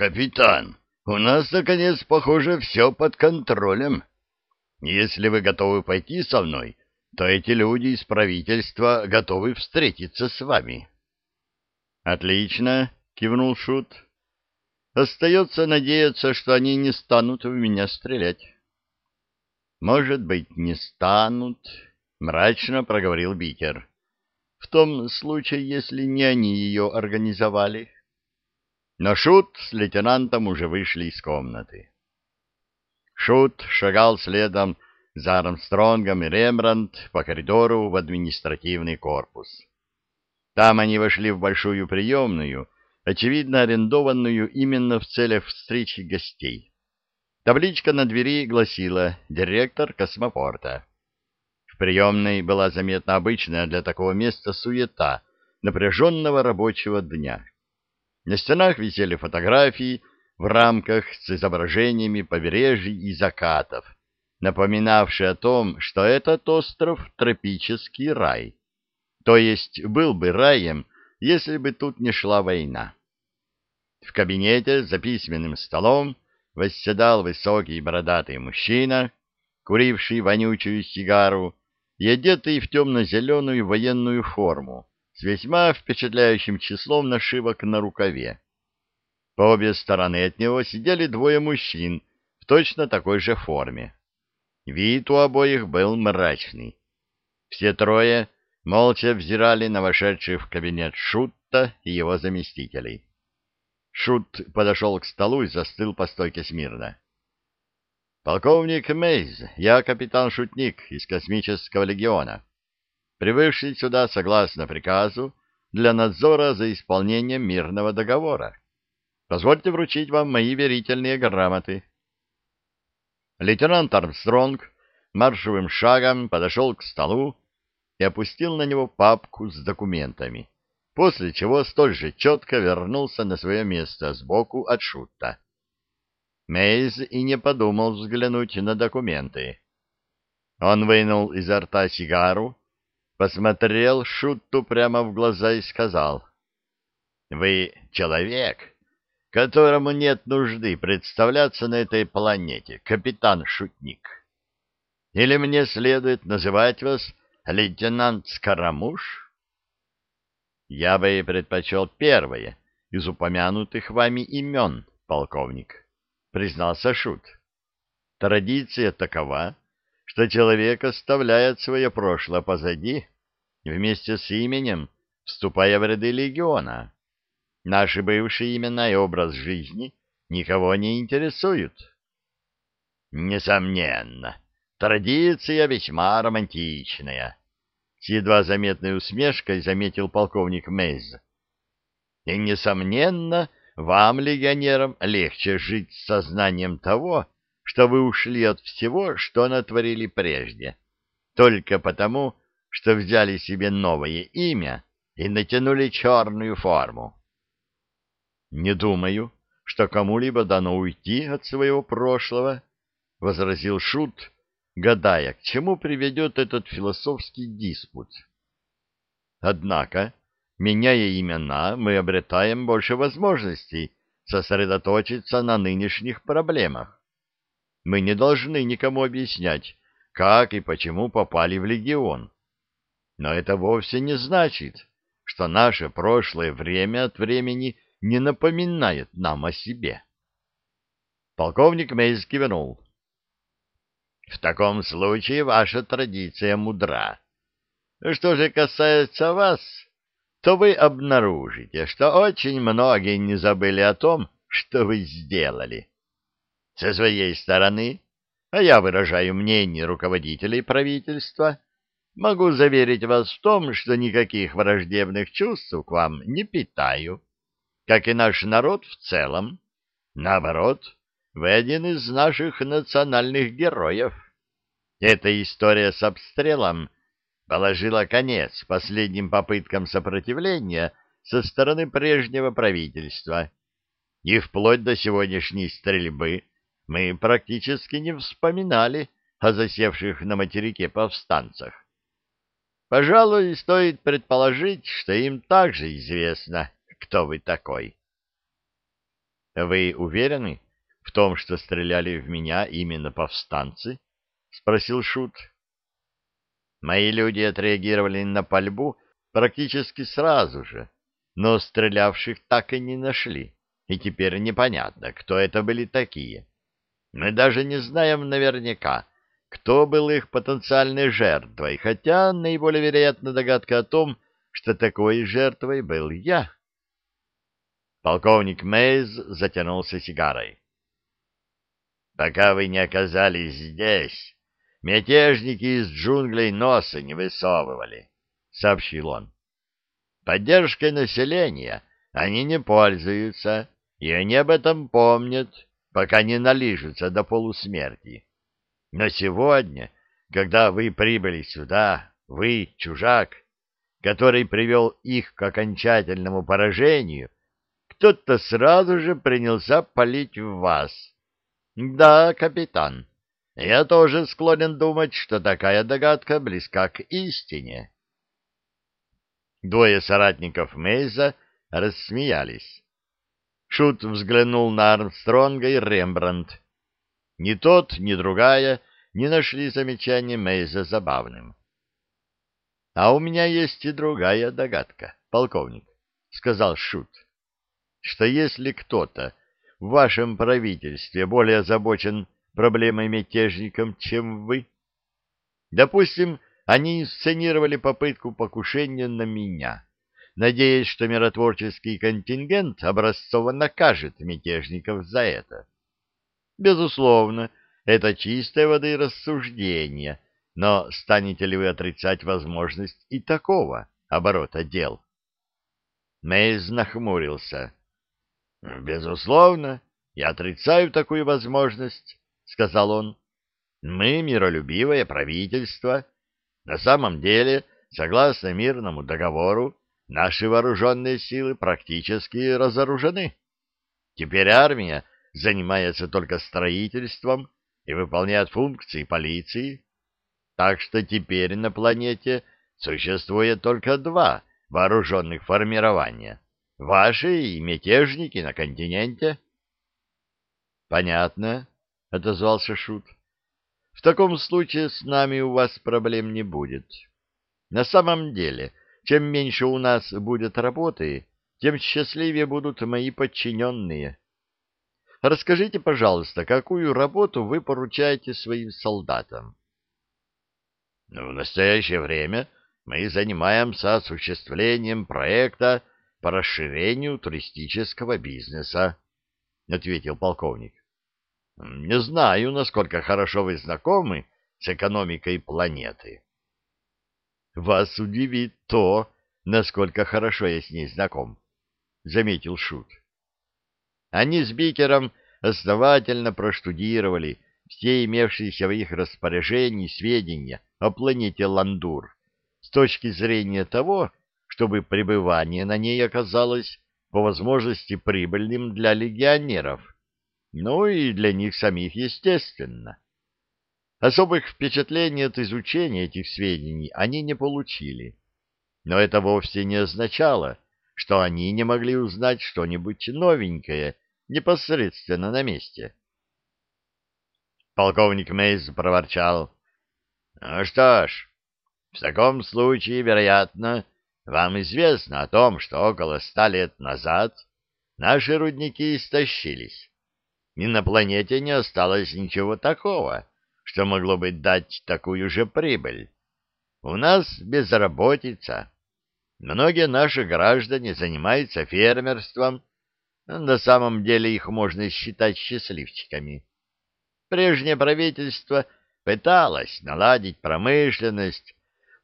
Капитан, у нас, наконец, похоже, все под контролем. Если вы готовы пойти со мной, то эти люди из правительства готовы встретиться с вами. — Отлично, — кивнул Шут. — Остается надеяться, что они не станут в меня стрелять. — Может быть, не станут, — мрачно проговорил Битер. — В том случае, если не они ее организовали. Но Шут с лейтенантом уже вышли из комнаты. Шут шагал следом за Армстронгом и Рембрандт по коридору в административный корпус. Там они вошли в большую приемную, очевидно арендованную именно в целях встречи гостей. Табличка на двери гласила «Директор космопорта». В приемной была заметна обычная для такого места суета напряженного рабочего дня. На стенах висели фотографии в рамках с изображениями побережий и закатов, напоминавшие о том, что этот остров — тропический рай. То есть был бы раем, если бы тут не шла война. В кабинете за письменным столом восседал высокий бородатый мужчина, куривший вонючую сигару и одетый в темно-зеленую военную форму с весьма впечатляющим числом нашивок на рукаве. По обе стороны от него сидели двое мужчин в точно такой же форме. Вид у обоих был мрачный. Все трое молча взирали на вошедших в кабинет Шутта и его заместителей. Шут подошел к столу и застыл по стойке смирно. «Полковник Мейз, я капитан Шутник из Космического легиона прибывший сюда согласно приказу для надзора за исполнением мирного договора. Позвольте вручить вам мои верительные грамоты. Лейтенант Армстронг маршевым шагом подошел к столу и опустил на него папку с документами, после чего столь же четко вернулся на свое место сбоку от Шутта. Мейз и не подумал взглянуть на документы. Он вынул изо рта сигару, посмотрел Шутту прямо в глаза и сказал, «Вы человек, которому нет нужды представляться на этой планете, капитан Шутник. Или мне следует называть вас лейтенант Скоромуш?» «Я бы предпочел первое из упомянутых вами имен, полковник», — признался Шут. «Традиция такова» что человек оставляет свое прошлое позади вместе с именем, вступая в ряды легиона. Наши бывшие имена и образ жизни никого не интересуют. Несомненно, традиция весьма романтичная, с едва заметной усмешкой заметил полковник Мейз. И, несомненно, вам, легионерам, легче жить с сознанием того, что вы ушли от всего, что натворили прежде, только потому, что взяли себе новое имя и натянули черную форму. «Не думаю, что кому-либо дано уйти от своего прошлого», — возразил Шут, гадая, к чему приведет этот философский диспут. «Однако, меняя имена, мы обретаем больше возможностей сосредоточиться на нынешних проблемах. Мы не должны никому объяснять, как и почему попали в легион. Но это вовсе не значит, что наше прошлое время от времени не напоминает нам о себе. Полковник Мейз кивнул. В таком случае ваша традиция мудра. Что же касается вас, то вы обнаружите, что очень многие не забыли о том, что вы сделали. Со своей стороны, а я выражаю мнение руководителей правительства, могу заверить вас в том, что никаких враждебных чувств к вам не питаю, как и наш народ в целом. Наоборот, вы один из наших национальных героев. Эта история с обстрелом положила конец последним попыткам сопротивления со стороны прежнего правительства, и вплоть до сегодняшней стрельбы мы практически не вспоминали о засевших на материке повстанцах. Пожалуй, стоит предположить, что им также известно, кто вы такой. Вы уверены в том, что стреляли в меня именно повстанцы? спросил шут. Мои люди отреагировали на пальбу практически сразу же, но стрелявших так и не нашли, и теперь непонятно, кто это были такие. Мы даже не знаем наверняка, кто был их потенциальной жертвой, хотя наиболее вероятна догадка о том, что такой жертвой был я. Полковник Мейз затянулся сигарой. «Пока вы не оказались здесь, мятежники из джунглей носа не высовывали», — сообщил он. «Поддержкой населения они не пользуются, и они об этом помнят, пока не налижутся до полусмерти. Но сегодня, когда вы прибыли сюда, вы, чужак, который привел их к окончательному поражению, кто-то сразу же принялся палить в вас. Да, капитан, я тоже склонен думать, что такая догадка близка к истине. Двое соратников Мейза рассмеялись. Шут взглянул на Армстронга и Рембрандт. Ни тот, ни другая не нашли замечания Мейза забавным. — А у меня есть и другая догадка, полковник, — сказал Шут, — что если кто-то в вашем правительстве более озабочен проблемой мятежником, чем вы, допустим, они инсценировали попытку покушения на меня, надеясь, что миротворческий контингент образцово накажет мятежников за это. Безусловно, это чистая воды рассуждение, но станете ли вы отрицать возможность и такого оборота дел? Мейз нахмурился. «Безусловно, я отрицаю такую возможность», — сказал он. «Мы миролюбивое правительство. На самом деле, согласно мирному договору, наши вооруженные силы практически разоружены. Теперь армия занимается только строительством и выполняет функции полиции. Так что теперь на планете существует только два вооруженных формирования. Ваши и мятежники на континенте. Понятно, отозвался Шут. В таком случае с нами у вас проблем не будет. На самом деле, чем меньше у нас будет работы, тем счастливее будут мои подчиненные. Расскажите, пожалуйста, какую работу вы поручаете своим солдатам? В настоящее время мы занимаемся осуществлением проекта по расширению туристического бизнеса, ответил полковник. Не знаю, насколько хорошо вы знакомы с экономикой планеты. Вас удивит то, насколько хорошо я с ней знаком, заметил Шут. Они с Бикером основательно проштудировали все имевшиеся в их распоряжении сведения о планете Ландур. С точки зрения того, чтобы пребывание на ней оказалось по возможности прибыльным для легионеров, ну и для них самих, естественно. Особых впечатлений от изучения этих сведений они не получили, но это вовсе не означало, что они не могли узнать что-нибудь новенькое непосредственно на месте. Полковник Мейз проворчал. — Ну что ж, в таком случае, вероятно, вам известно о том, что около ста лет назад наши рудники истощились, и на планете не осталось ничего такого, что могло бы дать такую же прибыль. У нас безработица. Многие наши граждане занимаются фермерством, на самом деле их можно считать счастливчиками. Прежнее правительство пыталось наладить промышленность,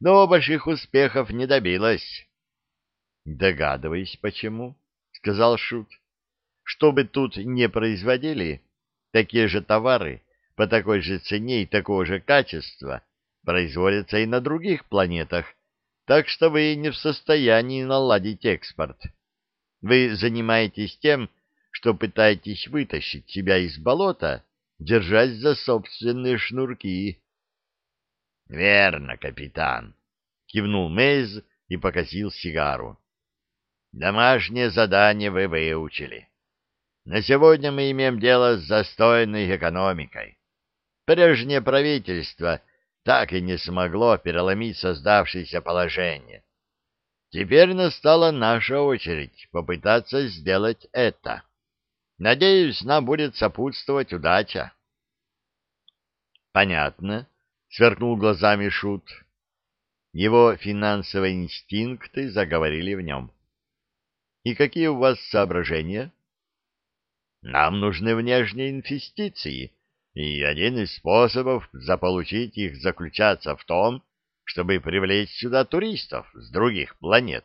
но больших успехов не добилось. Догадываюсь, почему, — сказал Шут. Что бы тут не производили, такие же товары по такой же цене и такого же качества производятся и на других планетах, так что вы не в состоянии наладить экспорт. Вы занимаетесь тем, что пытаетесь вытащить себя из болота, держась за собственные шнурки. — Верно, капитан, — кивнул Мейз и покосил сигару. — Домашнее задание вы выучили. На сегодня мы имеем дело с застойной экономикой. Прежнее правительство так и не смогло переломить создавшееся положение. Теперь настала наша очередь попытаться сделать это. Надеюсь, нам будет сопутствовать удача. Понятно, сверкнул глазами шут. Его финансовые инстинкты заговорили в нем. И какие у вас соображения? Нам нужны внешние инвестиции, и один из способов заполучить их заключается в том, чтобы привлечь сюда туристов с других планет.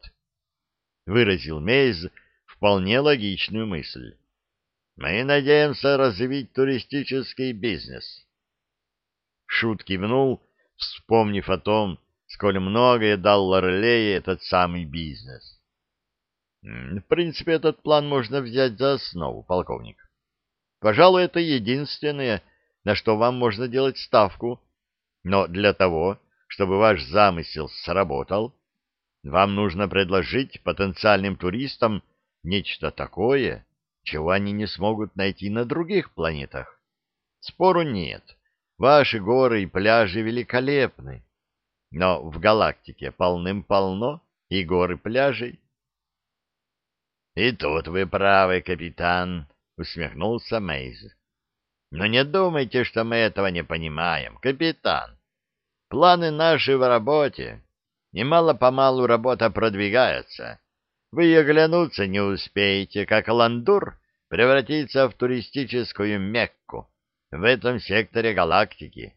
Выразил Мейз вполне логичную мысль. Мы надеемся развить туристический бизнес. Шут кивнул, вспомнив о том, сколь многое дал Лорлее этот самый бизнес. В принципе, этот план можно взять за основу, полковник. Пожалуй, это единственное, на что вам можно делать ставку. Но для того, чтобы ваш замысел сработал, вам нужно предложить потенциальным туристам нечто такое, чего они не смогут найти на других планетах. Спору нет. Ваши горы и пляжи великолепны. Но в галактике полным-полно и горы пляжей. — И тут вы правы, капитан, — усмехнулся Мейз. — Но не думайте, что мы этого не понимаем, капитан. Планы наши в работе. Немало-помалу работа продвигается. Вы и оглянуться не успеете, как Ландур превратится в туристическую Мекку в этом секторе галактики.